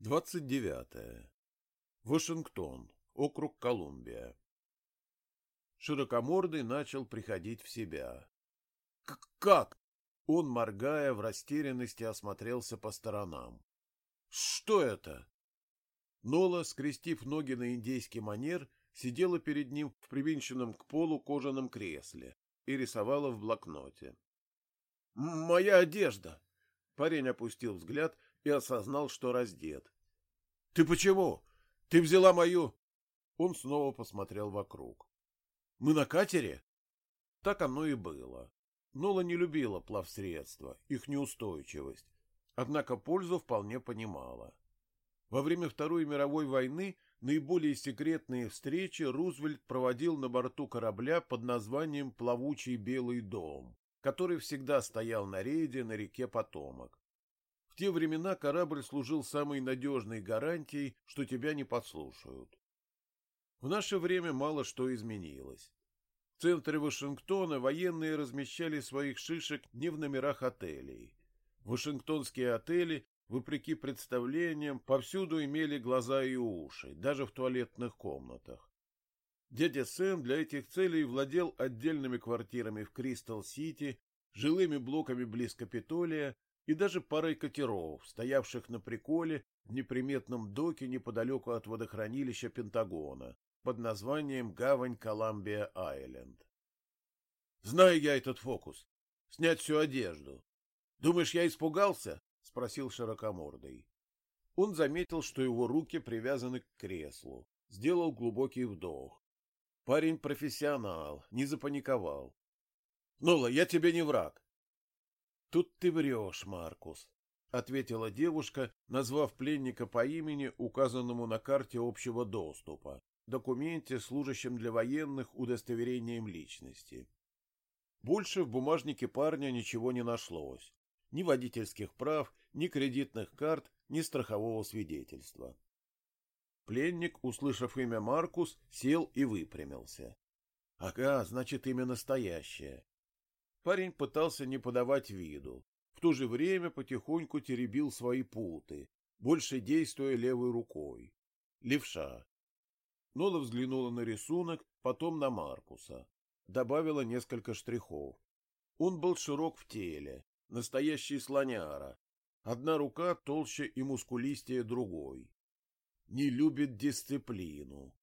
29. Вашингтон, округ Колумбия. Широкомордый начал приходить в себя. — Как? Он, моргая, в растерянности осмотрелся по сторонам. — Что это? Нола, скрестив ноги на индейский манер, сидела перед ним в привинченном к полу кожаном кресле и рисовала в блокноте. — Моя одежда! Парень опустил взгляд и осознал, что раздет. — Ты почему? Ты взяла мою... Он снова посмотрел вокруг. — Мы на катере? Так оно и было. Нола не любила плавсредства, их неустойчивость, однако пользу вполне понимала. Во время Второй мировой войны наиболее секретные встречи Рузвельт проводил на борту корабля под названием «Плавучий Белый дом», который всегда стоял на рейде на реке Потомок. Те времена корабль служил самой надежной гарантией, что тебя не подслушают. В наше время мало что изменилось. В центре Вашингтона военные размещали своих шишек не в номерах отелей. Вашингтонские отели, вопреки представлениям, повсюду имели глаза и уши, даже в туалетных комнатах. Дядя Сэм для этих целей владел отдельными квартирами в Кристал-Сити, жилыми блоками близ Капитолия и даже парой катеров, стоявших на приколе в неприметном доке неподалеку от водохранилища Пентагона под названием Гавань Коламбия-Айленд. Знаю я этот фокус. Снять всю одежду. Думаешь, я испугался? спросил широкомордый. Он заметил, что его руки привязаны к креслу, сделал глубокий вдох. Парень профессионал, не запаниковал. Нола, я тебе не враг. Тут ты врешь, Маркус, ответила девушка, назвав пленника по имени, указанному на карте общего доступа, документе, служащем для военных удостоверением личности. Больше в бумажнике парня ничего не нашлось. Ни водительских прав, ни кредитных карт, ни страхового свидетельства. Пленник, услышав имя Маркус, сел и выпрямился. Ага, значит, имя настоящее. Парень пытался не подавать виду, в то же время потихоньку теребил свои путы, больше действуя левой рукой. Левша. Нола взглянула на рисунок, потом на Маркуса. Добавила несколько штрихов. Он был широк в теле, настоящий слоняра. Одна рука толще и мускулистее другой. Не любит дисциплину.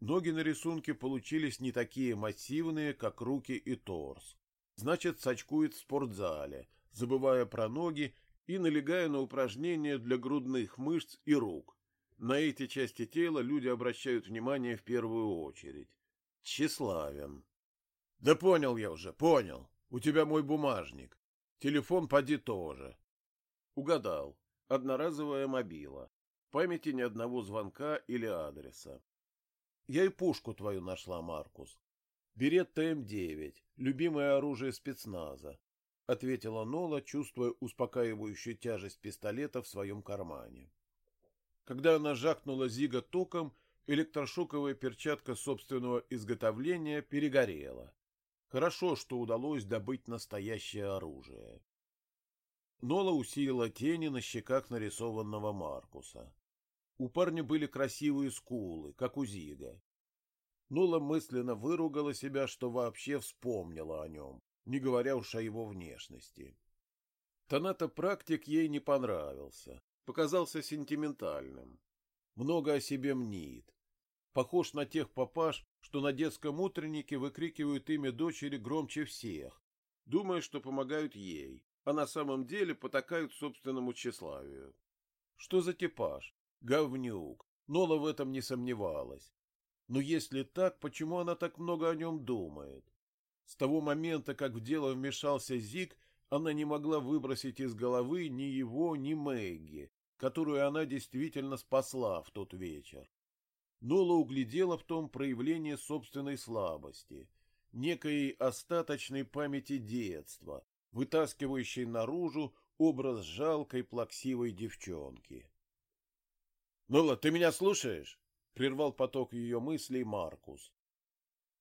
Ноги на рисунке получились не такие массивные, как руки и торс значит, сачкует в спортзале, забывая про ноги и налегая на упражнения для грудных мышц и рук. На эти части тела люди обращают внимание в первую очередь. Тщеславен. Да понял я уже, понял. У тебя мой бумажник. Телефон поди тоже. Угадал. Одноразовая мобила. Памяти ни одного звонка или адреса. Я и пушку твою нашла, Маркус. Берет ТМ-9, любимое оружие спецназа, — ответила Нола, чувствуя успокаивающую тяжесть пистолета в своем кармане. Когда она жахнула Зига током, электрошоковая перчатка собственного изготовления перегорела. Хорошо, что удалось добыть настоящее оружие. Нола усилила тени на щеках нарисованного Маркуса. У парня были красивые скулы, как у Зига, Нула мысленно выругала себя, что вообще вспомнила о нем, не говоря уж о его внешности. Таната-практик ей не понравился, показался сентиментальным. Много о себе мнит. Похож на тех папаш, что на детском утреннике выкрикивают имя дочери громче всех, думая, что помогают ей, а на самом деле потакают собственному тщеславию. Что за типаж? Говнюк. Нола в этом не сомневалась. Но если так, почему она так много о нем думает? С того момента, как в дело вмешался Зик, она не могла выбросить из головы ни его, ни Мэгги, которую она действительно спасла в тот вечер. Нола углядела в том проявление собственной слабости, некой остаточной памяти детства, вытаскивающей наружу образ жалкой плаксивой девчонки. — Нола, ты меня слушаешь? — прервал поток ее мыслей Маркус.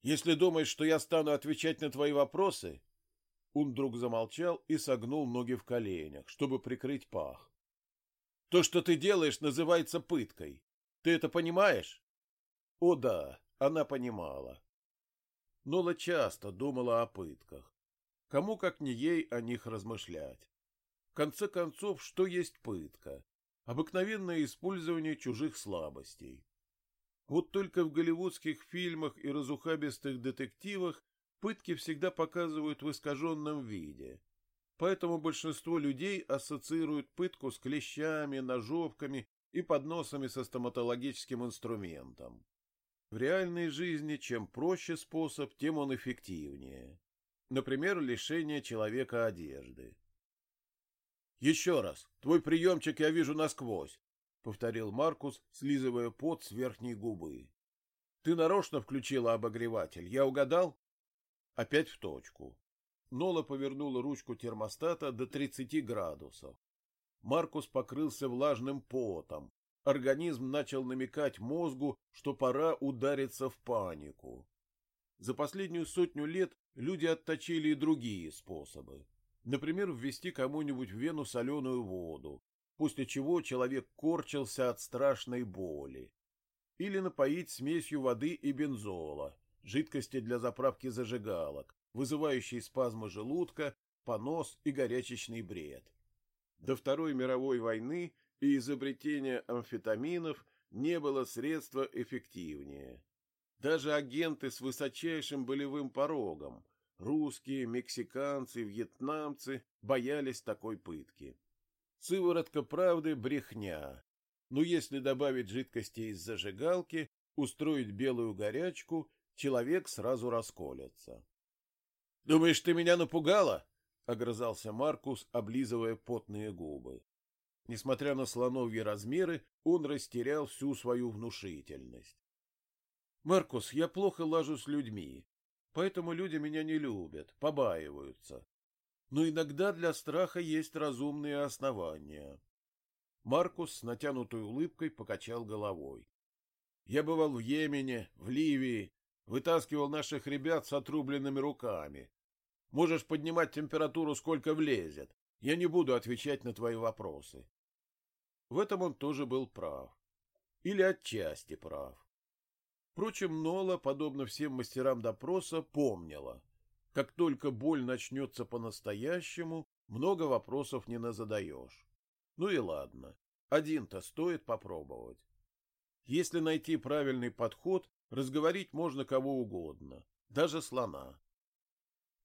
«Если думаешь, что я стану отвечать на твои вопросы...» Он вдруг замолчал и согнул ноги в коленях, чтобы прикрыть пах. То, что ты делаешь, называется пыткой. Ты это понимаешь? О да, она понимала. Нола часто думала о пытках. Кому, как не ей, о них размышлять. В конце концов, что есть пытка? Обыкновенное использование чужих слабостей. Вот только в голливудских фильмах и разухабистых детективах пытки всегда показывают в искаженном виде. Поэтому большинство людей ассоциируют пытку с клещами, ножовками и подносами со стоматологическим инструментом. В реальной жизни чем проще способ, тем он эффективнее. Например, лишение человека одежды. «Еще раз, твой приемчик я вижу насквозь», — повторил Маркус, слизывая пот с верхней губы. «Ты нарочно включила обогреватель, я угадал?» Опять в точку. Нола повернула ручку термостата до 30 градусов. Маркус покрылся влажным потом. Организм начал намекать мозгу, что пора удариться в панику. За последнюю сотню лет люди отточили и другие способы. Например, ввести кому-нибудь в вену соленую воду, после чего человек корчился от страшной боли. Или напоить смесью воды и бензола, жидкости для заправки зажигалок, вызывающей спазмы желудка, понос и горячечный бред. До Второй мировой войны и изобретения амфетаминов не было средства эффективнее. Даже агенты с высочайшим болевым порогом, русские, мексиканцы, вьетнамцы, боялись такой пытки. Сыворотка правды – брехня. Но если добавить жидкости из зажигалки, устроить белую горячку человек сразу расколется. — Думаешь, ты меня напугала? — огрызался Маркус, облизывая потные губы. Несмотря на слоновьи размеры, он растерял всю свою внушительность. — Маркус, я плохо лажу с людьми, поэтому люди меня не любят, побаиваются. Но иногда для страха есть разумные основания. Маркус с натянутой улыбкой покачал головой. Я бывал в Йемене, в Ливии, Вытаскивал наших ребят с отрубленными руками. Можешь поднимать температуру сколько влезет. Я не буду отвечать на твои вопросы. В этом он тоже был прав. Или отчасти прав. Впрочем, Нола, подобно всем мастерам допроса, помнила. Как только боль начнется по-настоящему, много вопросов не назадаешь. Ну и ладно. Один-то стоит попробовать. Если найти правильный подход, Разговорить можно кого угодно, даже слона.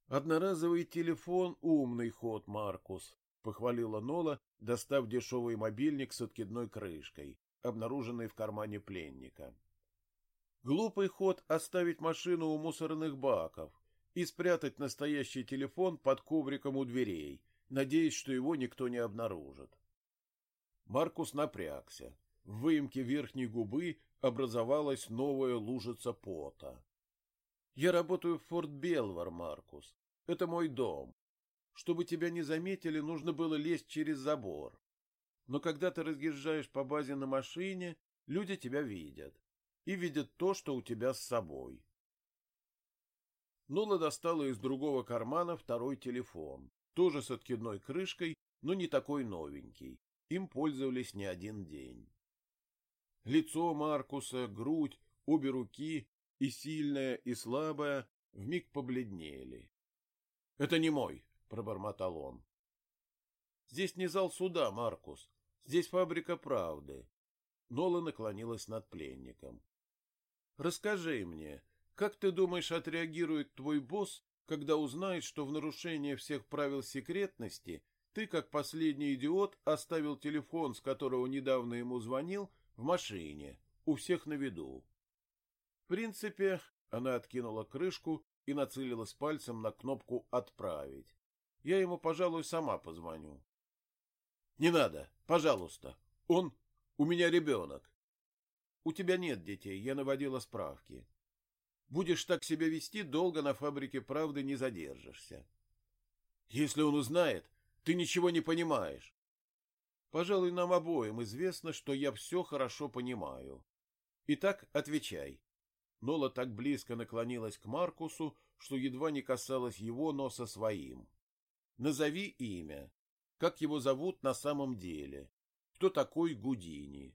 Одноразовый телефон — умный ход, Маркус, — похвалила Нола, достав дешевый мобильник с откидной крышкой, обнаруженный в кармане пленника. Глупый ход — оставить машину у мусорных баков и спрятать настоящий телефон под ковриком у дверей, надеясь, что его никто не обнаружит. Маркус напрягся. В выемке верхней губы образовалась новая лужица пота. Я работаю в Форт Белвар, Маркус. Это мой дом. Чтобы тебя не заметили, нужно было лезть через забор. Но когда ты разъезжаешь по базе на машине, люди тебя видят. И видят то, что у тебя с собой. Нола достала из другого кармана второй телефон, тоже с откидной крышкой, но не такой новенький. Им пользовались не один день. Лицо Маркуса, грудь, обе руки, и сильная, и слабая, вмиг побледнели. — Это не мой, — пробормотал он. — Здесь не зал суда, Маркус. Здесь фабрика правды. Нола наклонилась над пленником. — Расскажи мне, как ты думаешь, отреагирует твой босс, когда узнает, что в нарушение всех правил секретности ты, как последний идиот, оставил телефон, с которого недавно ему звонил, в машине, у всех на виду. В принципе, она откинула крышку и нацелилась пальцем на кнопку «Отправить». Я ему, пожалуй, сама позвоню. — Не надо, пожалуйста. Он... У меня ребенок. — У тебя нет детей, я наводила справки. Будешь так себя вести, долго на фабрике правды не задержишься. — Если он узнает, ты ничего не понимаешь. Пожалуй, нам обоим известно, что я все хорошо понимаю. Итак, отвечай. Нола так близко наклонилась к Маркусу, что едва не касалась его носа своим. Назови имя. Как его зовут на самом деле? кто такой Гудини.